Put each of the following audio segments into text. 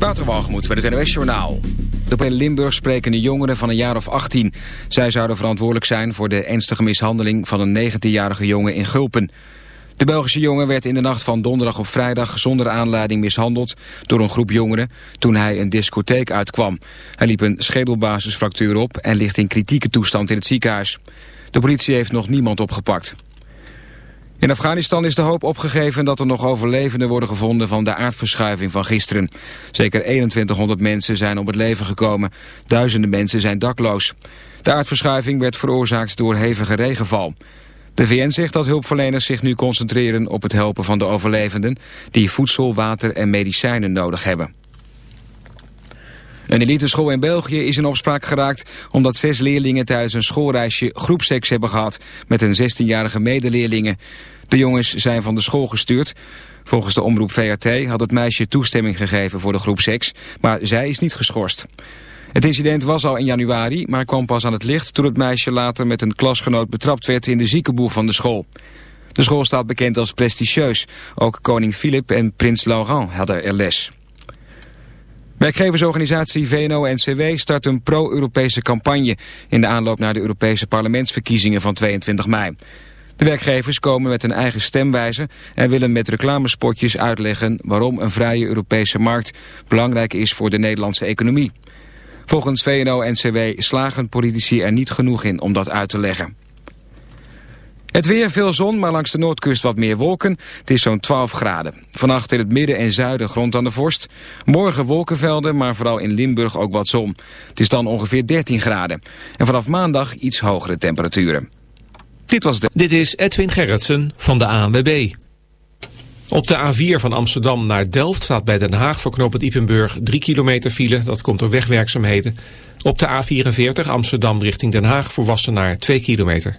Waterwalgemoed bij het NOS Journaal. De in Limburg sprekende jongeren van een jaar of 18. Zij zouden verantwoordelijk zijn voor de ernstige mishandeling van een 19-jarige jongen in Gulpen. De Belgische jongen werd in de nacht van donderdag op vrijdag zonder aanleiding mishandeld door een groep jongeren toen hij een discotheek uitkwam. Hij liep een schedelbasisfractuur op en ligt in kritieke toestand in het ziekenhuis. De politie heeft nog niemand opgepakt. In Afghanistan is de hoop opgegeven dat er nog overlevenden worden gevonden van de aardverschuiving van gisteren. Zeker 2100 mensen zijn om het leven gekomen. Duizenden mensen zijn dakloos. De aardverschuiving werd veroorzaakt door hevige regenval. De VN zegt dat hulpverleners zich nu concentreren op het helpen van de overlevenden... die voedsel, water en medicijnen nodig hebben. Een eliteschool in België is in opspraak geraakt omdat zes leerlingen tijdens een schoolreisje groepseks hebben gehad met een 16-jarige medeleerlingen. De jongens zijn van de school gestuurd. Volgens de omroep VRT had het meisje toestemming gegeven voor de groepseks, maar zij is niet geschorst. Het incident was al in januari, maar kwam pas aan het licht toen het meisje later met een klasgenoot betrapt werd in de ziekenboeg van de school. De school staat bekend als prestigieus. Ook koning Filip en prins Laurent hadden er les. Werkgeversorganisatie VNO-NCW start een pro-Europese campagne in de aanloop naar de Europese parlementsverkiezingen van 22 mei. De werkgevers komen met een eigen stemwijze en willen met reclamespotjes uitleggen waarom een vrije Europese markt belangrijk is voor de Nederlandse economie. Volgens VNO-NCW slagen politici er niet genoeg in om dat uit te leggen. Het weer, veel zon, maar langs de noordkust wat meer wolken. Het is zo'n 12 graden. Vannacht in het midden en zuiden grond aan de vorst. Morgen wolkenvelden, maar vooral in Limburg ook wat zon. Het is dan ongeveer 13 graden. En vanaf maandag iets hogere temperaturen. Dit was. Dit is Edwin Gerritsen van de ANWB. Op de A4 van Amsterdam naar Delft staat bij Den Haag voor knooppunt Ipenburg 3 kilometer file. Dat komt door wegwerkzaamheden. Op de A44 Amsterdam richting Den Haag voor Wassenaar 2 kilometer.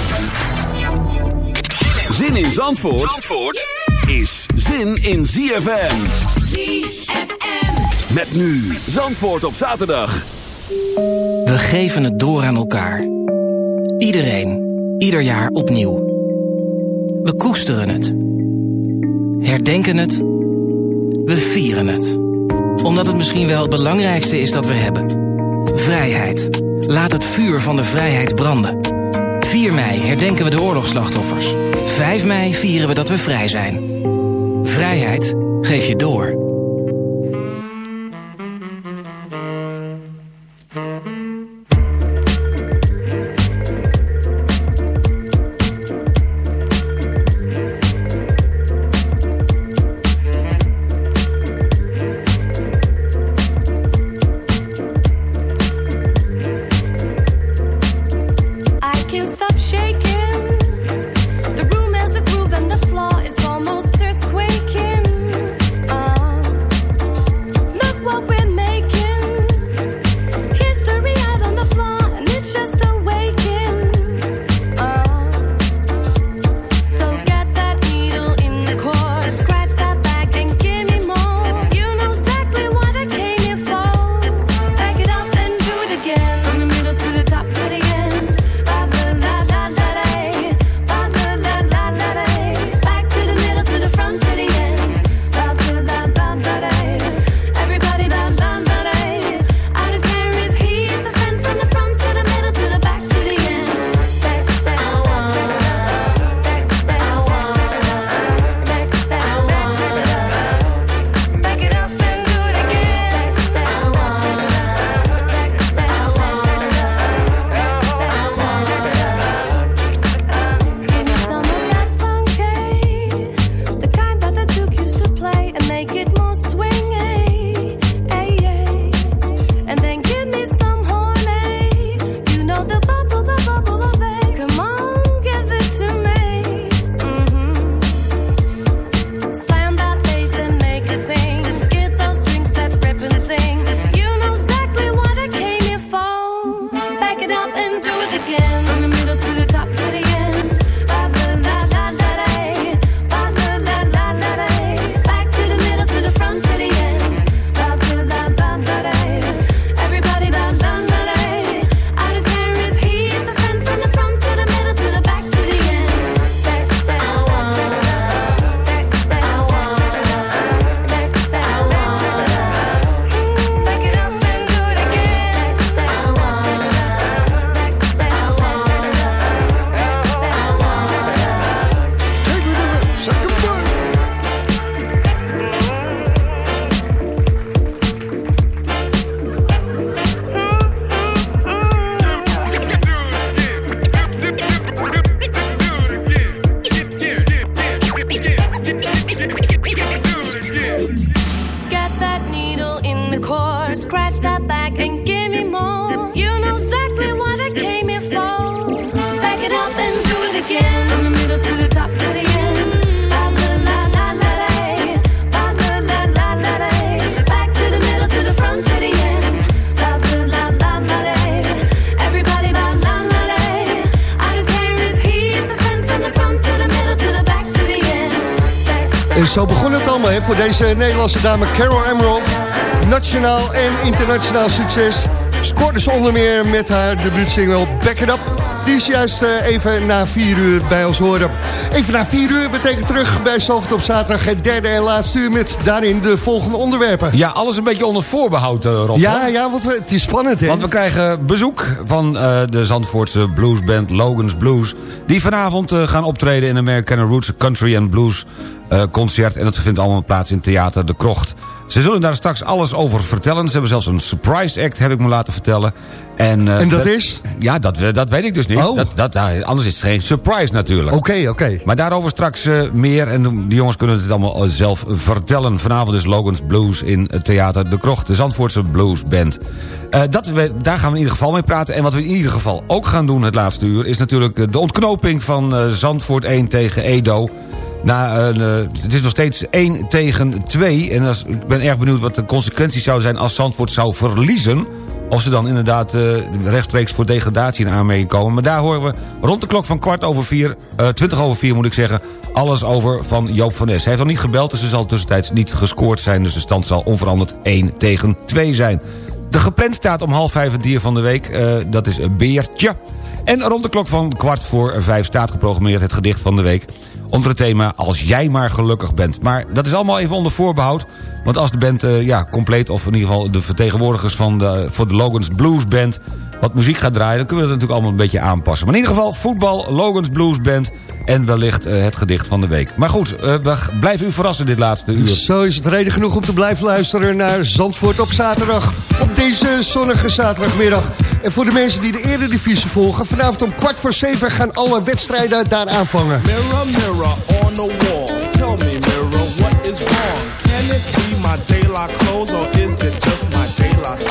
Zin in Zandvoort, Zandvoort is zin in ZFM. ZFM. Met nu Zandvoort op zaterdag. We geven het door aan elkaar. Iedereen, ieder jaar opnieuw. We koesteren het. Herdenken het. We vieren het. Omdat het misschien wel het belangrijkste is dat we hebben. Vrijheid. Laat het vuur van de vrijheid branden. 4 mei herdenken we de oorlogsslachtoffers. 5 mei vieren we dat we vrij zijn. Vrijheid geef je door. Voor deze Nederlandse dame Carol Emerald. Nationaal en internationaal succes. Scoorde ze onder meer met haar debuutsingle Back It Up. Die is juist eh, even na vier uur bij ons horen. Even na vier uur betekent terug bij Zalvert op zaterdag... het derde en laatste uur met daarin de volgende onderwerpen. Ja, alles een beetje onder voorbehoud, eh, Rob. Ja, ja, want we, het is spannend, hè? Want we krijgen bezoek van uh, de Zandvoortse bluesband Logan's Blues... die vanavond uh, gaan optreden in American Roots Country and Blues uh, concert... en dat vindt allemaal plaats in Theater De Krocht. Ze zullen daar straks alles over vertellen. Ze hebben zelfs een surprise act, heb ik me laten vertellen. En, uh, en dat, dat, is? Ja, dat, dat weet ik dus niet. Oh. Dat, dat, uh, anders is het geen surprise natuurlijk. Oké, okay, oké. Okay. Maar daarover straks uh, meer. En de jongens kunnen het allemaal zelf vertellen. Vanavond is Logan's Blues in het Theater De Krocht. De Zandvoortse Blues Band. dat, we, daar gaan we in ieder geval mee praten. En wat we in ieder geval ook gaan doen het laatste uur... is natuurlijk de ontknoping van Zandvoort 1 tegen Edo... Na een, uh, het is nog steeds 1 tegen 2. En als, ik ben erg benieuwd wat de consequenties zouden zijn als Zandvoort zou verliezen. Of ze dan inderdaad uh, rechtstreeks voor degradatie in aanmerking komen. Maar daar horen we rond de klok van kwart over vier, twintig over vier moet ik zeggen... alles over van Joop van Nes. Hij heeft nog niet gebeld, dus er zal tussentijds niet gescoord zijn. Dus de stand zal onveranderd 1 tegen 2 zijn. De gepland staat om half vijf het dier van de week. Uh, dat is een beertje. En rond de klok van kwart voor vijf staat geprogrammeerd het gedicht van de week onder het thema Als jij maar gelukkig bent. Maar dat is allemaal even onder voorbehoud. Want als de band uh, ja, compleet, of in ieder geval de vertegenwoordigers van de, voor de Logans Blues Band... wat muziek gaat draaien, dan kunnen we dat natuurlijk allemaal een beetje aanpassen. Maar in ieder geval voetbal, Logans Blues Band en wellicht uh, het gedicht van de week. Maar goed, uh, we blijven u verrassen dit laatste uur. Zo is het reden genoeg om te blijven luisteren naar Zandvoort op zaterdag. Op deze zonnige zaterdagmiddag. En voor de mensen die de eredivisie volgen... vanavond om kwart voor zeven gaan alle wedstrijden daar aanvangen. Mirror, mirror on the wall. Tell me, mirror, what is wrong? Can it be my daylight clothes or is it just my daylight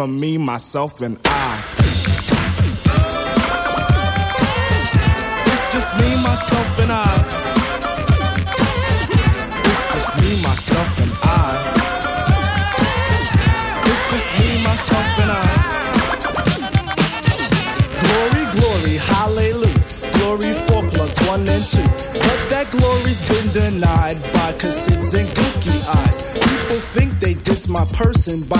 from me, myself, and I. It's just me, myself, and I. It's just me, myself, and I. It's just me, myself, and I. Glory, glory, hallelujah. Glory for plug one and two. But that glory's been denied by cassids and gooky eyes. People think they diss my person by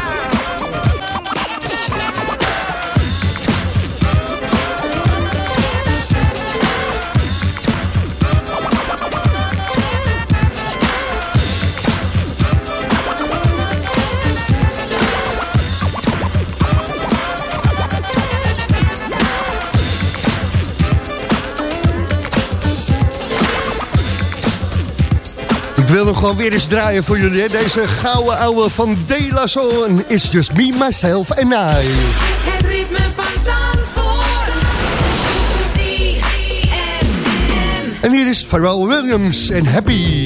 wil nog gewoon weer eens draaien voor jullie. Hè? Deze gouden ouwe van De La Soul. Just me, myself and I. Het ritme van Zandvoort. En hier is Pharrell Williams en Happy.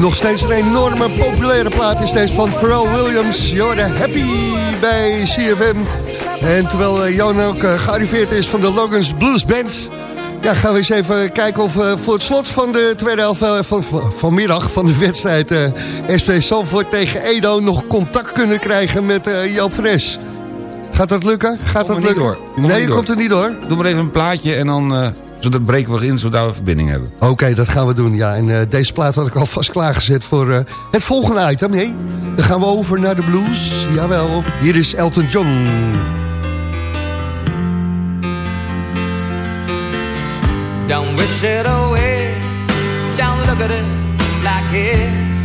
Nog steeds een enorme populaire plaat is deze van Pharrell Williams. Jorde Happy bij CFM. En terwijl eh, Jan ook eh, gearriveerd is van de Logans Blues Band... Ja, gaan we eens even kijken of uh, voor het slot van de tweede helft van, vanmiddag van de wedstrijd... Uh, SV Sanford tegen Edo nog contact kunnen krijgen met uh, Fres. Gaat dat lukken? Gaat dat lukken? Door. Nee, komt het niet door. Doe maar even een plaatje en dan zodat breken we in, zodat we een verbinding hebben. Oké, dat gaan we doen, ja. En eh, deze plaat had ik alvast klaargezet voor eh, het volgende item. Nee, dan gaan we over naar de blues. Jawel, hier is Elton John. Don't wish it away. Look at it like it's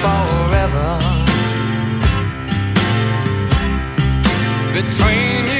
forever. Between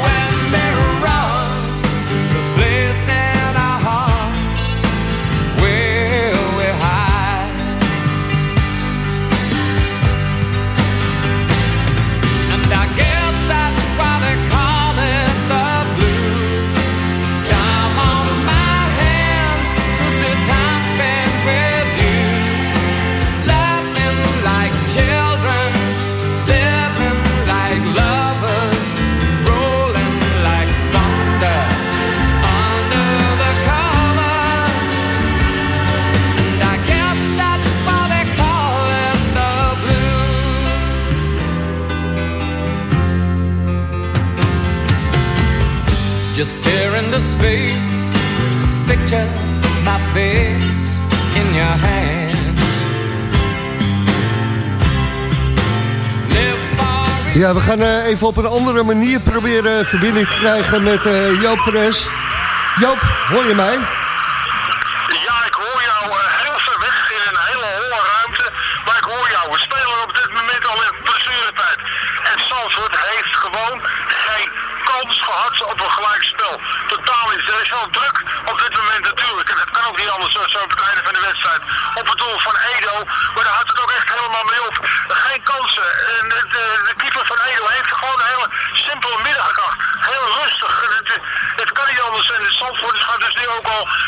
Even op een andere manier proberen verbinding te krijgen met eh, Joop Fres. Joop, hoor je mij?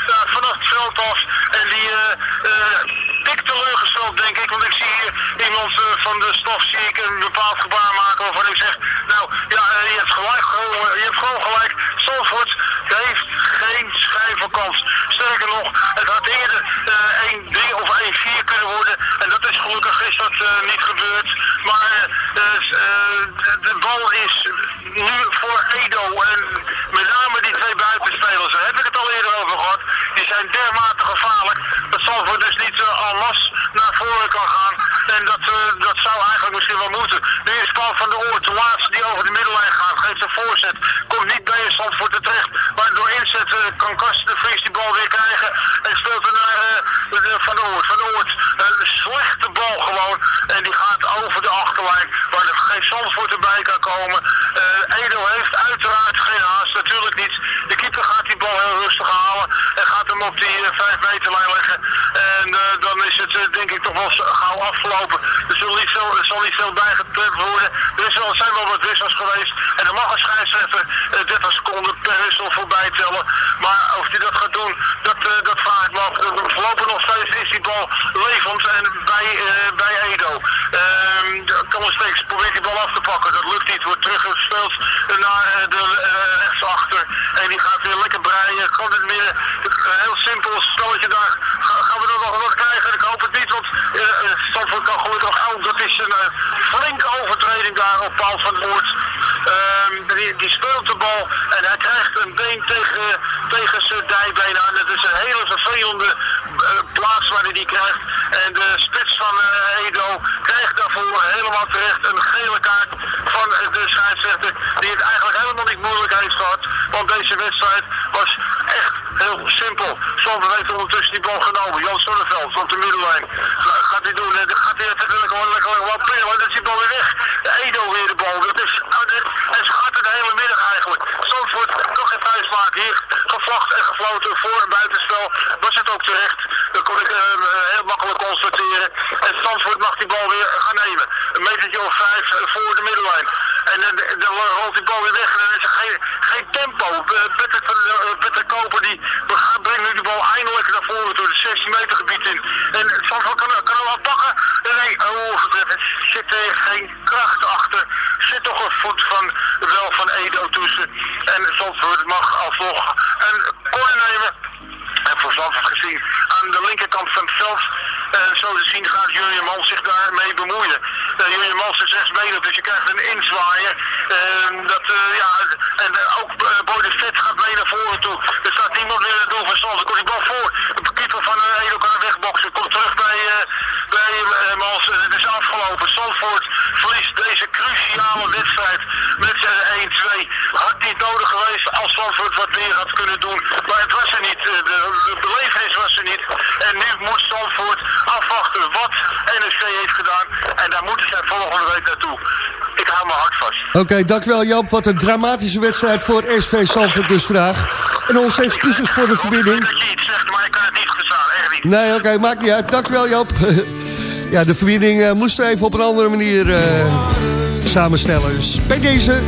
Ja, vanaf het veld af. En die eh eh, dik teleurgesteld denk ik. Want ik zie hier iemand eh, van de staf zie ik een bepaald gebaar maken waarvan ik zeg, nou ja, eh, je hebt gelijk, gewoon, eh, je hebt gewoon gelijk. Zandvoort heeft geen schijn van kans. Sterker nog, het had eerder eh 1-3 of 1-4 kunnen worden. En dat is gelukkig is dat eh, niet gebeurd. Maar eh, eh, de bal is nu voor Edo. En met name die twee buitenspelers, daar heb ik het al eerder over gehad. Die zijn dermate gevaarlijk dus niet uh, masse naar voren kan gaan. En dat, eh, dat zou eigenlijk misschien wel moeten. Nu is Paul van de Oort, de die over de middellijn gaat, geeft een voorzet. Komt niet bij Zandvoort terecht. Maar door inzet eh, kan Karsten de Vries die bal weer krijgen. En speelt er naar eh, de- Van de Oort. Van de Oort, een slechte bal gewoon. En die gaat over de achterlijn. Waar er geen Zandvoort erbij kan komen. Eh, Edo heeft uiteraard geen haast, natuurlijk niet. De keeper gaat die bal heel rustig halen. En gaat hem op die 5 meterlijn leggen. En eh, dan is het eh, denk ik toch afgelopen. Er zal niet veel, er zal niet veel worden. Er wel, zijn wel wat wissels geweest. En er mag een scheidsrechter eh, 30 seconden per wissel voorbij tellen. Maar of hij dat gaat doen, dat, eh, dat vraag ik me. Eh, nog steeds is die bal levend en bij, eh, bij Edo. Ehm Kallensteeks probeert die bal af te pakken. Dat lukt niet. Wordt teruggespeeld naar eh, de eh, rechtsachter. En die gaat weer lekker breien. Kan het heel simpel spelletje daar. Kan gelukkig ook. Dat is een eh, flinke overtreding daar op Paul van Oort. Ehm, die, die speelt de bal en hij krijgt een been tegen, tegen zijn dijbeen aan. Het is een hele vervelende eh, plaats waar hij die krijgt. En de spits van eh, Edo krijgt daarvoor helemaal terecht een gele kaart van de scheidsrechter. Die het eigenlijk helemaal niet moeilijk heeft gehad. Want deze wedstrijd was echt heel simpel. Zonder heeft ondertussen die bal genomen. Jan Sonneveld op de middellijn. Nou, gaat hij doen. Gaat hij even lekker, bal De Edo weer de bal. Dat is, en ze gaat het de hele middag eigenlijk. Zandvoort kan geen vuist maken. Hier gevlacht en gefloten voor een buitenspel. Was het ook terecht. Dat kon ik eh, heel makkelijk constateren. En Zandvoort mag die bal weer gaan nemen. Een metertje of vijf eh, voor de middellijn. En dan, rolt die bal weer weg. En dan is er geen, geen tempo. Petter, eh, Koper die brengt nu die bal eindelijk naar voren toe. De 16 meter gebied in. En Zandvoort kan, kan hem wel pakken. Nee, oh, geen kracht achter. Zit toch een voet van, wel van Edo tussen. En Zandvoort mag alsnog een corner nemen. En voor Zandvoort gezien aan de linkerkant van het veld. eh, zo te zien gaat Jurjen Mans zich daarmee bemoeien. Uh, Jurjen Mans is rechtsbenen, dus je krijgt een inzwaaien. Eh, dat, eh, ja, en eh, ook eh, Boy gaat mee naar voren toe. Er staat niemand meer in het doel van Zandvoort. Komt die bal voor. De keeper van uh, Edo kan wegboksen. Bij, eh, bij eh, Mans. Eh, Het is afgelopen. Zandvoort verliest deze cruciale wedstrijd met eh, 1-2. Had niet nodig geweest als Zandvoort wat meer had kunnen doen. Maar het was er niet. Eh, De, de belevenis was er niet. En nu moet Zandvoort afwachten wat NSC heeft gedaan. En daar moeten zij volgende week naartoe. Ik hou mijn hart vast. Oké, dankjewel Joop. Wat een dramatische wedstrijd voor SV Zandvoort dus vandaag. En onze excuses voor de verbinding. Dat je iets zegt, maar ik kan Nee, oké, maakt niet uit. Dankjewel Joop. ja, de verbinding eh, moest er even op een andere manier eh, samenstellen. Dus bij deze...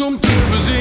om te bezien.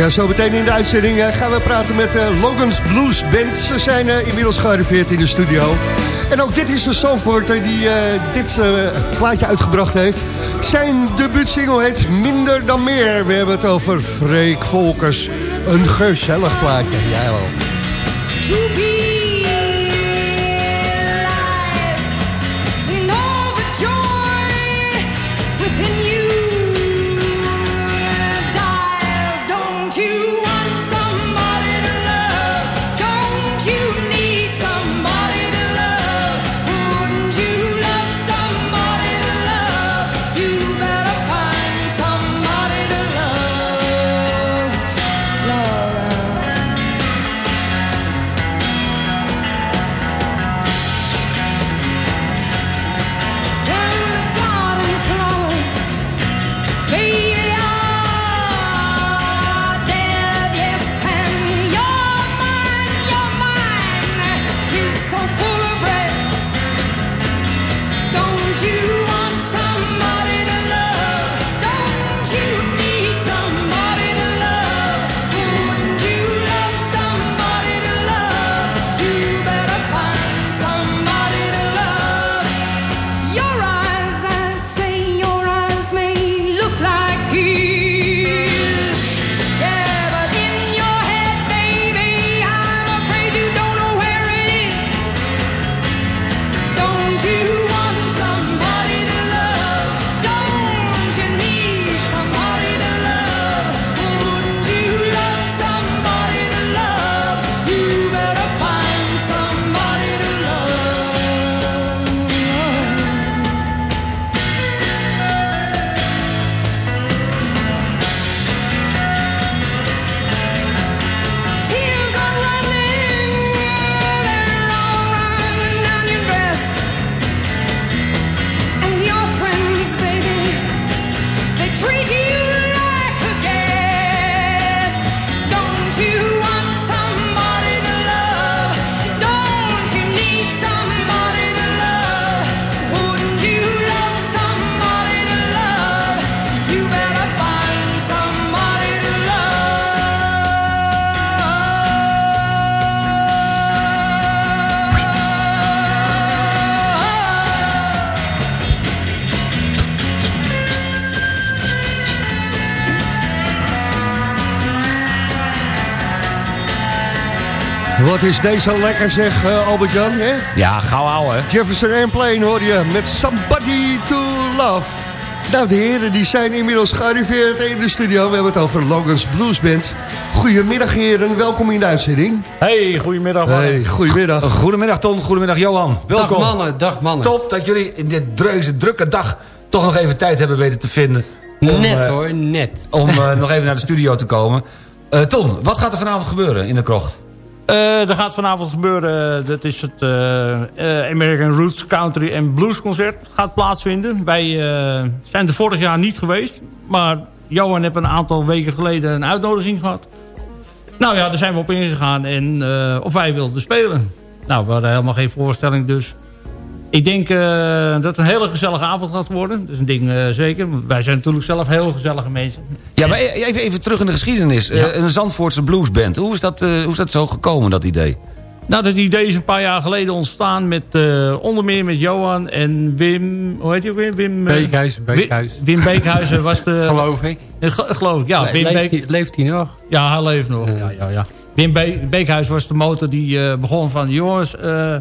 Ja, zo meteen in de uitzending eh, gaan we praten met eh, Logan's Blues Band. Ze zijn eh, inmiddels gearriveerd in de studio. En ook dit is de Zandvoorter die dit plaatje uitgebracht heeft. Zijn debuutsingle heet Minder dan Meer. We hebben het over Freek Volkers. Een gezellig plaatje, jawel. To be is deze lekker zeg, eh, Albert-Jan, hè? Ja, gauw houden. Jefferson Airplane hoor je met Somebody to Love. Nou, de heren die zijn inmiddels gearriveerd in de studio. We hebben het over Logan's Blues Band. Goedemiddag heren, welkom in de uitzending. Hey, goedemiddag. mannen. Hey, goedemiddag. Goedemiddag Ton, goedemiddag Johan. Welkom. Dag mannen, dag mannen. Top dat jullie in dit dreuze, drukke dag toch nog even tijd hebben weten te vinden. om, Net eh, hoor, net. Om eh, nog even naar de studio te komen. Eh, Ton, wat gaat er vanavond gebeuren in de krocht? Eh, er gaat vanavond gebeuren, dat is het eh, eh, American Roots Country and Blues Concert. Gaat plaatsvinden. Wij eh, zijn er vorig jaar niet geweest. Maar Johan heeft een aantal weken geleden een uitnodiging gehad. Nou ja, daar zijn we op ingegaan en eh, of wij wilden spelen. Nou, we hadden helemaal geen voorstelling dus. Ik denk eh, dat het een hele gezellige avond gaat worden. Dat is een ding eh, zeker. Want Wij zijn natuurlijk zelf heel gezellige mensen. Ja, maar e- even, even terug in de geschiedenis. Eh, een Zandvoortse bluesband. Hoe is, dat, eh, hoe is dat zo gekomen, dat idee? Nou, dat idee is een paar jaar geleden ontstaan met eh, onder meer met Johan en Wim, hoe heet hij ook weer? Wim, eh, Beekhuis, Beekhuis. Wi- Wim Beekhuizen was de... Geloof ik. Ge- geloof ik, ja. Le- Wim leeft, Beek- hij, leeft hij nog? Ja, hij leeft nog. Ja, ja, ja. Wim Be Beekhuis was de motor die eh, begon van... jongens, eh,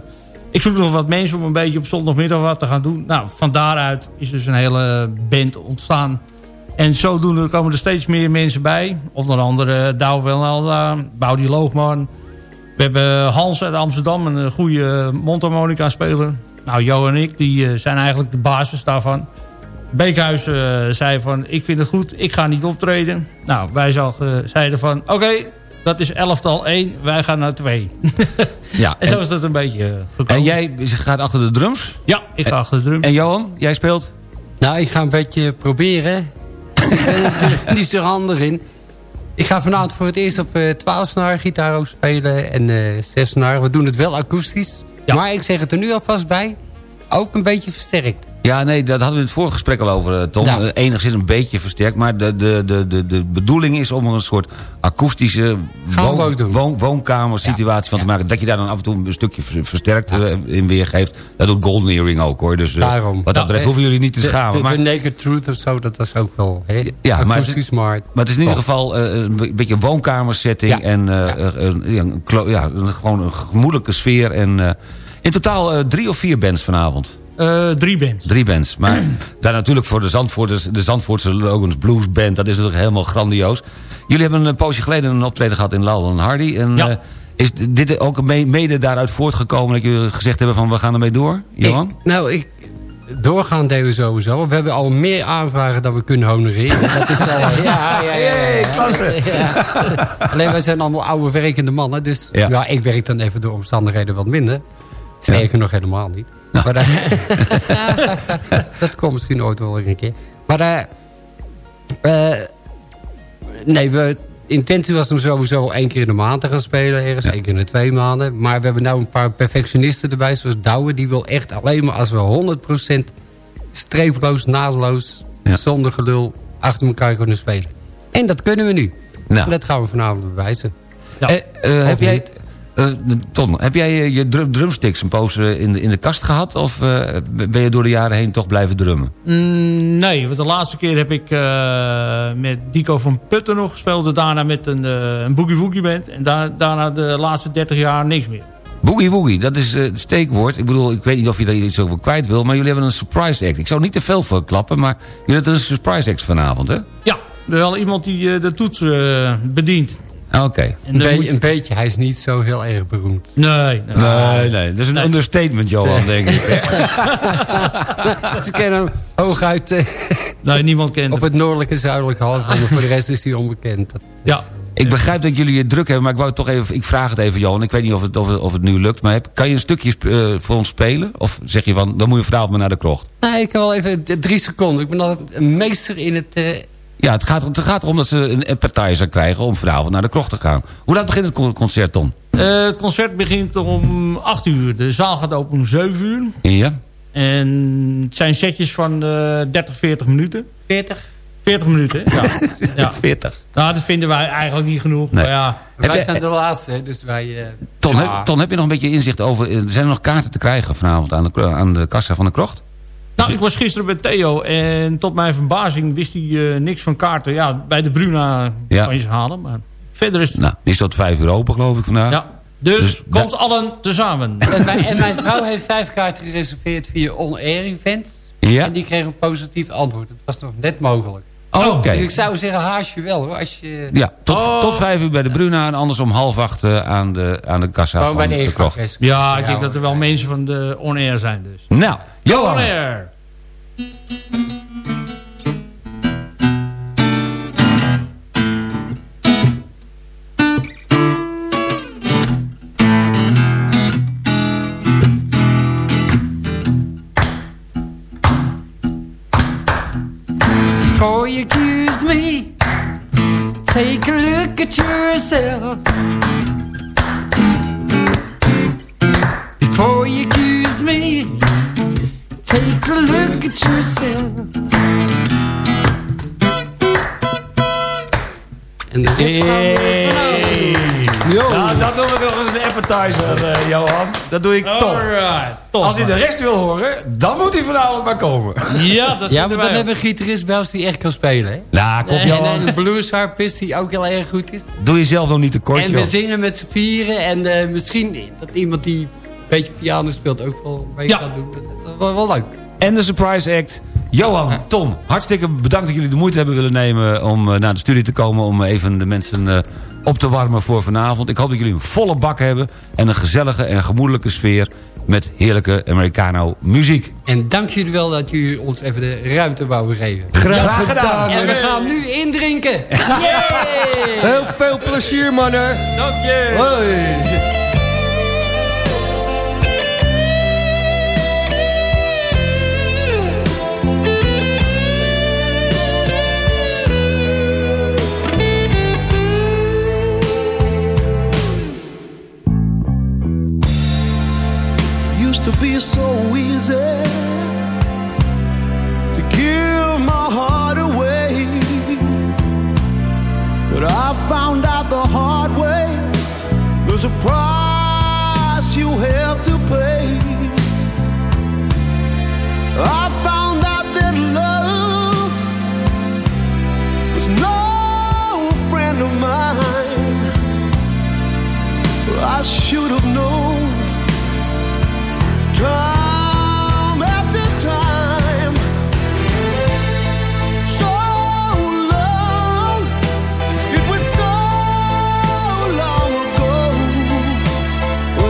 ik zoek nog wat mensen om een beetje op zondagmiddag wat te gaan doen. Nou, van daaruit is dus een hele band ontstaan. En zodoende komen er steeds meer mensen bij. Onder andere Douwe Welnalda, Boudi Loogman. We hebben Hans uit Amsterdam, een goede mondharmonica speler. Nou, Jo en ik, die eh, zijn eigenlijk de basis daarvan. Beekhuis eh, zei van, ik vind het goed, ik ga niet optreden. Nou, wij eh, zeiden van, oké, dat is elftal 1, wij gaan naar 2. Ja, en zo is dat een beetje eh, gekomen. En jij gaat achter de drums? Ja, ik ga achter de drums. En Johan, jij speelt? Nou, ik ga een beetje proberen. ik ben er niet zo handig in. Ik ga vanavond voor het eerst op eh 12 snaar gitaar ook spelen en eh 6 snaar. We doen het wel akoestisch. Maar ik zeg het er nu alvast bij. Ook een beetje versterkt. Ja, nee, dat hadden we in het vorige gesprek al over, eh, Tom. Ja. Eh, Enigszins een beetje versterkt. Maar de, de, de, de, de bedoeling is om er een soort akoestische doen. woon, woonkamersituatie van te maken. Dat je daar dan af en toe een stukje ver- versterkt eh, in weergeeft. Dat doet Golden Earring ook, hoor. Dus Daarom. wat dat Nou, betreft hoeven jullie niet te schamen. De, maar, de Naked Truth of zo, dat was ook wel hè? Ja, maar- akoestisch, maar... maar het is in ieder geval een be- beetje woonkamersetting. Ja. En een- ja, een ja, gewoon een gemoedelijke sfeer. En in totaal drie of vier bands vanavond. Eh, drie bands. Drie bands. Maar daar natuurlijk voor de Zandvoorters, de Zandvoortse Logans Blues Band. Dat is natuurlijk helemaal grandioos. Jullie hebben een poosje geleden een optreden gehad in Laurel en Hardy. En, Ja. eh, is dit ook me- mede daaruit voortgekomen dat jullie gezegd hebben van we gaan ermee door? Johan? Ik- nou, ik, doorgaan deden we sowieso. We hebben al meer aanvragen dan we kunnen honoreren. Dat is al... ja, ja, ja, ja, Hey, klasse. Ja. Alleen wij zijn allemaal oude werkende mannen. Dus Ja. ja. ik werk dan even door omstandigheden wat minder. Sterker nog helemaal niet. Maar, eh, dat komt misschien ooit wel een keer. Maar eh, nee, we, intentie was om sowieso één keer in de maand te gaan spelen. Ergens één keer in de twee maanden. Maar we hebben nou een paar perfectionisten erbij. Zoals Douwe. Die wil echt alleen maar als we 100% streeploos, naasloos, zonder gelul achter elkaar kunnen spelen. En dat kunnen we nu. Nou. En dat gaan we vanavond bewijzen. Eh, eh, heb jij, Ton, heb jij eh, je drum, drumsticks een poos eh, in, de, in de kast gehad? Of eh, ben je door de jaren heen toch blijven drummen? Mm, nee, want de laatste keer heb ik eh, met Dico van Putten nog gespeeld. Daarna met een, eh een Boogie Woogie band. En da daarna de laatste 30 jaar niks meer. Boogie Woogie, dat is eh, het steekwoord. Ik bedoel, ik weet niet of je daar iets over kwijt wil... maar jullie hebben een surprise act. Ik zou niet te veel voor klappen, maar jullie hebben een surprise act vanavond, hè? Ja, wel iemand die eh, de toets eh, bedient. Oké. Een, een beetje, hij is niet zo heel erg beroemd. Nee, nee. Nee, nee, dat is een understatement, Johan, denk ik. Ze kennen hem hooguit eh, nee, niemand kent op het noordelijke en zuidelijke halfrond. Maar voor de rest is hij onbekend. Dat- Ja, Ik begrijp dat jullie het druk hebben, maar ik wou toch even... Ik vraag het even, Johan. Ik weet niet of het, of het, of het nu lukt, maar heb, kan je een stukje eh, voor ons spelen? Of zeg je van, dan moet je vanavond maar naar de krocht? Nee, ik kan wel even drie seconden. Ik ben altijd een meester in het... eh, Ja, het gaat, het gaat erom dat ze een appetizer krijgen om vanavond naar de krocht te gaan. Hoe laat begint het con- concert, Tom? Eh, het concert begint om 8 uur. De zaal gaat open om 7 uur. Ja? En het zijn setjes van eh 30, 40 minuten. 40? 40 minuten, ja. ja. 40. Nou, dat vinden wij eigenlijk niet genoeg. Nee. Maar ja, wij je- zijn de laatste, dus wij... eh, Ton, ja. heb, Ton, heb je nog een beetje inzicht over... eh, Zijn er nog kaarten te krijgen vanavond aan de, aan de kassa van de krocht? Nou, ik was gisteren bij Theo en tot mijn verbazing wist hij eh, niks van kaarten. Ja, bij de Bruna Ja. kan je ze halen, maar verder is het... Nou, die is tot vijf uur open, geloof ik, vandaag. Ja, dus, Dus komt allen tezamen. En mijn, en mijn vrouw heeft vijf kaarten gereserveerd via on-air events. Ja? En die kreeg een positief antwoord. Het was nog net mogelijk. Oh, Oké. Dus ik zou zeggen, haast je wel hoor. Als je Ja, tot, Oh. tot vijf uur bij de Bruna en anders om half acht eh, aan, de, aan de kassa gewoon van de de krocht. ingang. Ja, ik denk dat er wel mensen van de on-air zijn dus. Nou, Johan. On-air! Take a look at yourself. Before you accuse me, take a look at yourself. Gaan we vanavond. Yo. Nou, dat noem ik nog eens een appetizer, eh, Johan. Dat doe ik toch. Alright, top. Als hij de rest wil horen, dan moet hij vanavond maar komen. Ja, dat Ja, maar dan hebben we een gitarist bij ons die echt kan spelen. Hè? Nou, kom En Johan. een bluesharpist die ook heel erg goed is. Doe jezelf nog niet tekort, En we joh. zingen met z'n vieren. En eh, misschien dat iemand die een beetje piano speelt ook wel mee Ja. gaat doen. Dat is wel, wel leuk. En de surprise act. Johan, Ton, hartstikke bedankt dat jullie de moeite hebben willen nemen... om eh, naar de studie te komen... om even de mensen eh, op te warmen voor vanavond. Ik hoop dat jullie een volle bak hebben... en een gezellige en gemoedelijke sfeer met heerlijke Americano muziek. En dank jullie wel dat jullie ons even de ruimte wouden geven. Graag gedaan. En we gaan nu indrinken. Heel veel plezier, mannen. Dank je. Hoi. So easy to give my heart away. But I found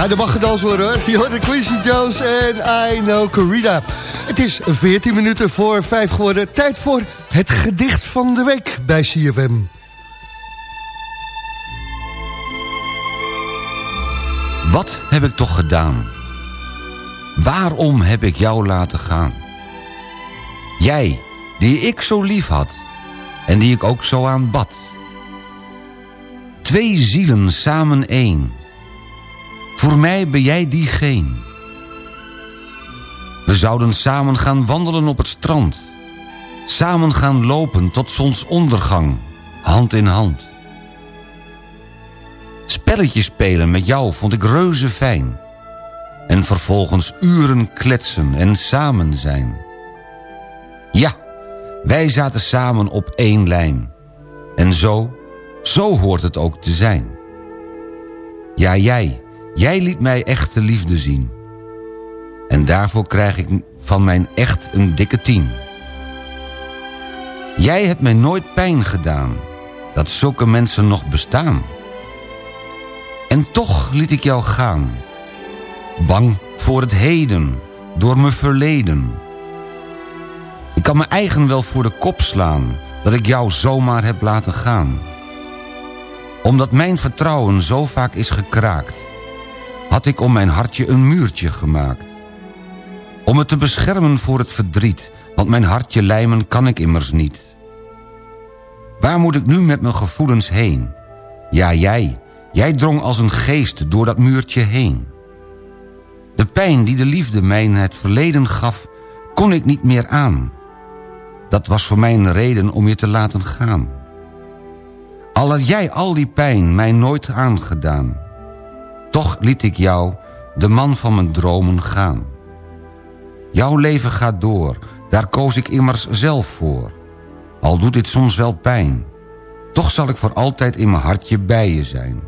Ja, de mag gedanst worden hoor. Je de Quincy Jones en I Know Corrida. Het is 14 minuten voor 5 geworden. Tijd voor het gedicht van de week bij CFM. Wat heb ik toch gedaan? Waarom heb ik jou laten gaan? Jij, die ik zo lief had en die ik ook zo aanbad. Twee zielen samen één. Voor mij ben jij diegene. We zouden samen gaan wandelen op het strand. Samen gaan lopen tot zonsondergang, hand in hand. Spelletjes spelen met jou vond ik reuze fijn. En vervolgens uren kletsen en samen zijn. Ja, wij zaten samen op één lijn. En zo, zo hoort het ook te zijn. Ja, jij, jij liet mij echte liefde zien. En daarvoor krijg ik van mijn echt een dikke tien. Jij hebt mij nooit pijn gedaan, dat zulke mensen nog bestaan. En toch liet ik jou gaan. Bang voor het heden, door mijn verleden. Ik kan mijn eigen wel voor de kop slaan... dat ik jou zomaar heb laten gaan. Omdat mijn vertrouwen zo vaak is gekraakt... had ik om mijn hartje een muurtje gemaakt. Om het te beschermen voor het verdriet... want mijn hartje lijmen kan ik immers niet. Waar moet ik nu met mijn gevoelens heen? Ja, jij, jij drong als een geest door dat muurtje heen. De pijn die de liefde mij in het verleden gaf... kon ik niet meer aan. Dat was voor mij een reden om je te laten gaan. Al had jij al die pijn mij nooit aangedaan... toch liet ik jou, de man van mijn dromen, gaan. Jouw leven gaat door, daar koos ik immers zelf voor. Al doet dit soms wel pijn... toch zal ik voor altijd in mijn hartje bij je zijn.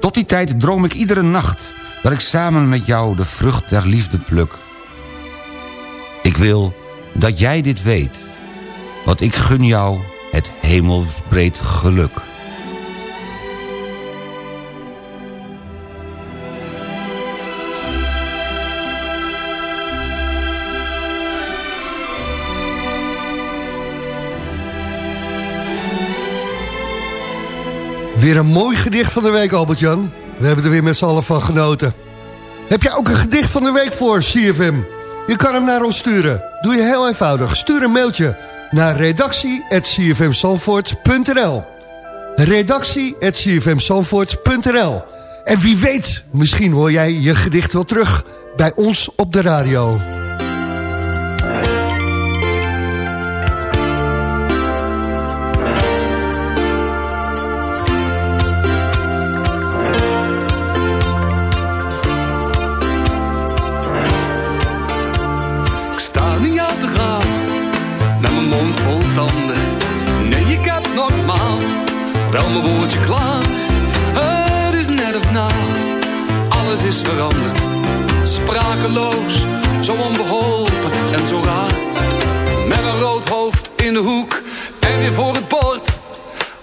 Tot die tijd droom ik iedere nacht... dat ik samen met jou de vrucht der liefde pluk. Ik wil dat jij dit weet... want ik gun jou het hemelsbreed geluk. Weer een mooi gedicht van de week, Albert-Jan. We hebben er weer met z'n allen van genoten. Heb jij ook een gedicht van de week voor CFM? Je kan hem naar ons sturen. Doe je heel eenvoudig. Stuur een mailtje naar redactie.cfmzandvoort.nl redactie.cfmzandvoort.nl En wie weet, misschien hoor jij je gedicht wel terug bij ons op de radio. Mijn woordje klaar. Het is net of na, alles is veranderd. Sprakeloos, zo onbeholpen en zo raar. Met een rood hoofd in de hoek en weer voor het bord.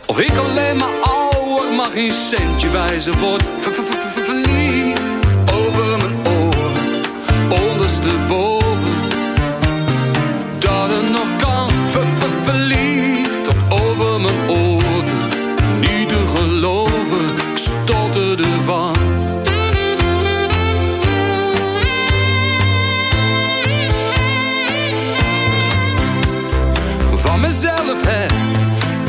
Of ik alleen maar ouder mag centje wijzen word. Ver, ver, ver, ver- verliefd over mijn oren, ondersteboven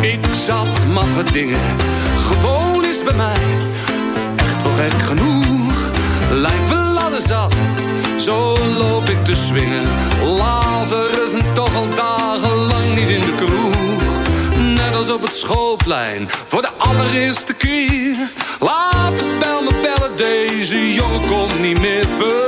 ik zat maffe dingen. Gewoon is bij mij echt wel gek genoeg. Lijkt wel zat, zo loop ik te swingen. Lazarus is toch al dagenlang niet in de kroeg. Net als op het schoolplein, voor de allereerste keer. Laat het bel me bellen, deze jongen komt niet meer ver.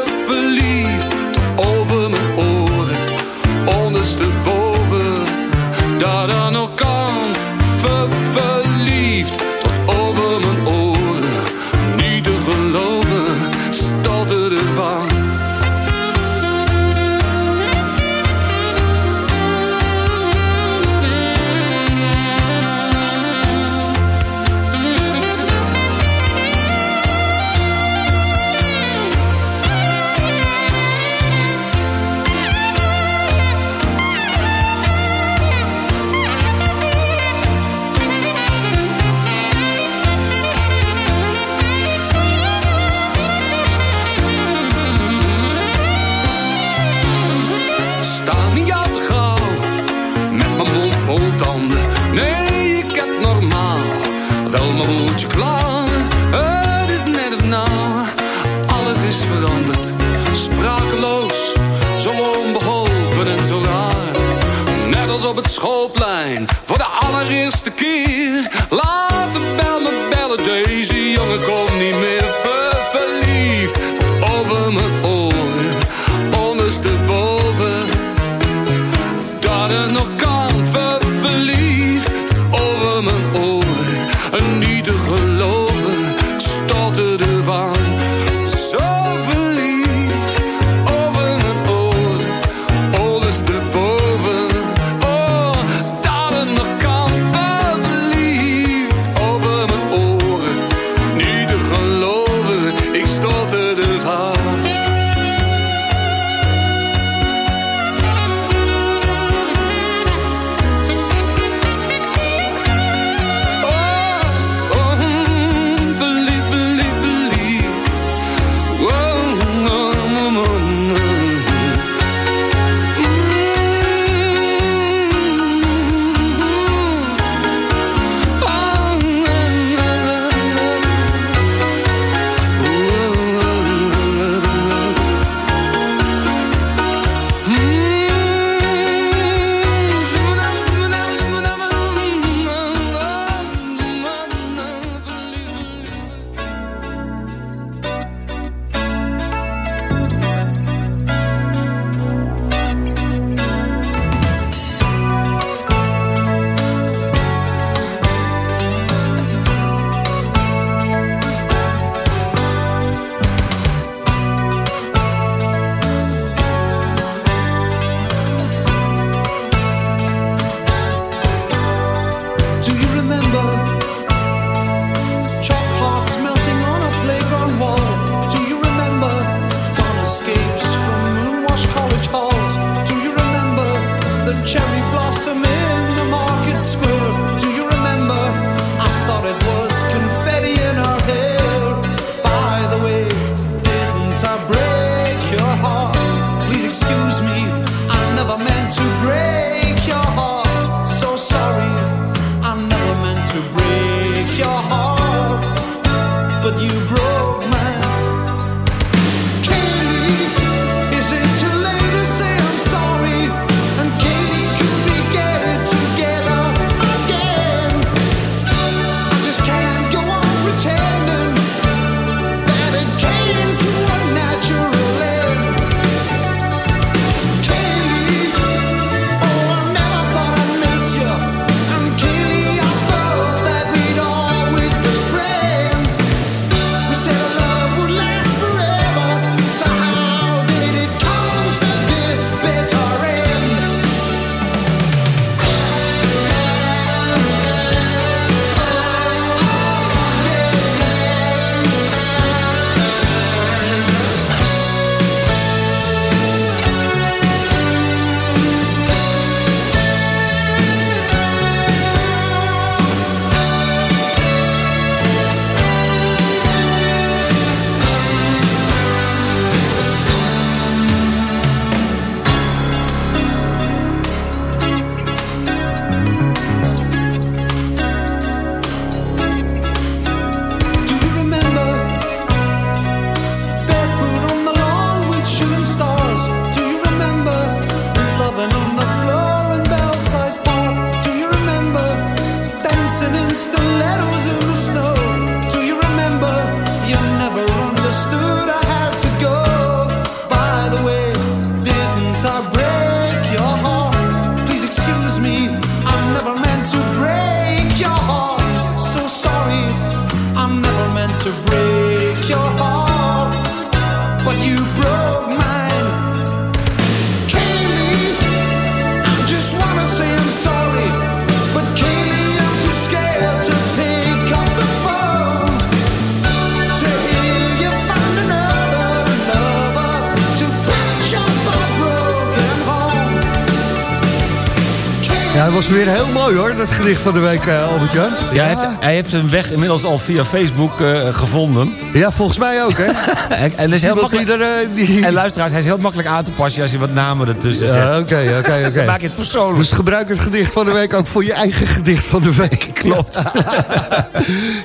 Ja, het was weer heel mooi hoor, dat gedicht van de week, eh, Albert-Jan. Ja, Hij, heeft, hij heeft zijn weg inmiddels al via Facebook eh, gevonden. Ja, volgens mij ook, hè? en, en, is heel makkelijk, er, eh, die- en luisteraars, hij is heel makkelijk aan te passen als je wat namen ertussen zet. Oké, oké, oké. Maak je het persoonlijk. Dus gebruik het gedicht van de week ook voor je eigen gedicht van de week. Klopt.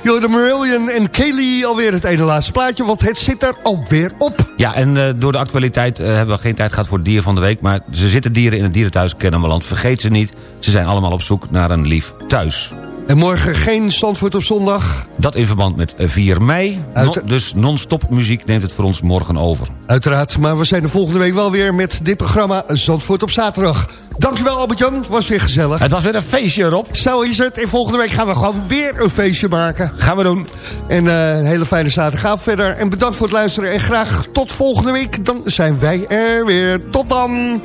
Yo, de Marillion en Kaylee alweer het ene laatste plaatje, want het zit er alweer op. Ja, en door de actualiteit hebben we geen tijd gehad voor het dier van de week. Maar ze zitten dieren in het dierenthuis Kennemerland. Vergeet ze niet. Ze zijn allemaal op zoek naar een lief thuis. En morgen geen Zandvoort op zondag. Dat in verband met eh, 4 mei. Uit- No- dus non-stop muziek neemt het voor ons morgen over. Uiteraard, maar we zijn de volgende week wel weer met dit programma Zandvoort op zaterdag. Dankjewel Albert-Jan, het was weer gezellig. Het was weer een feestje erop. Zo is het. En volgende week gaan we gewoon weer een feestje maken. Gaan we doen. En eh, een hele fijne zaterdag. Verder. En bedankt voor het luisteren. En graag tot volgende week. Dan zijn wij er weer. Tot dan.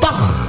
Dag.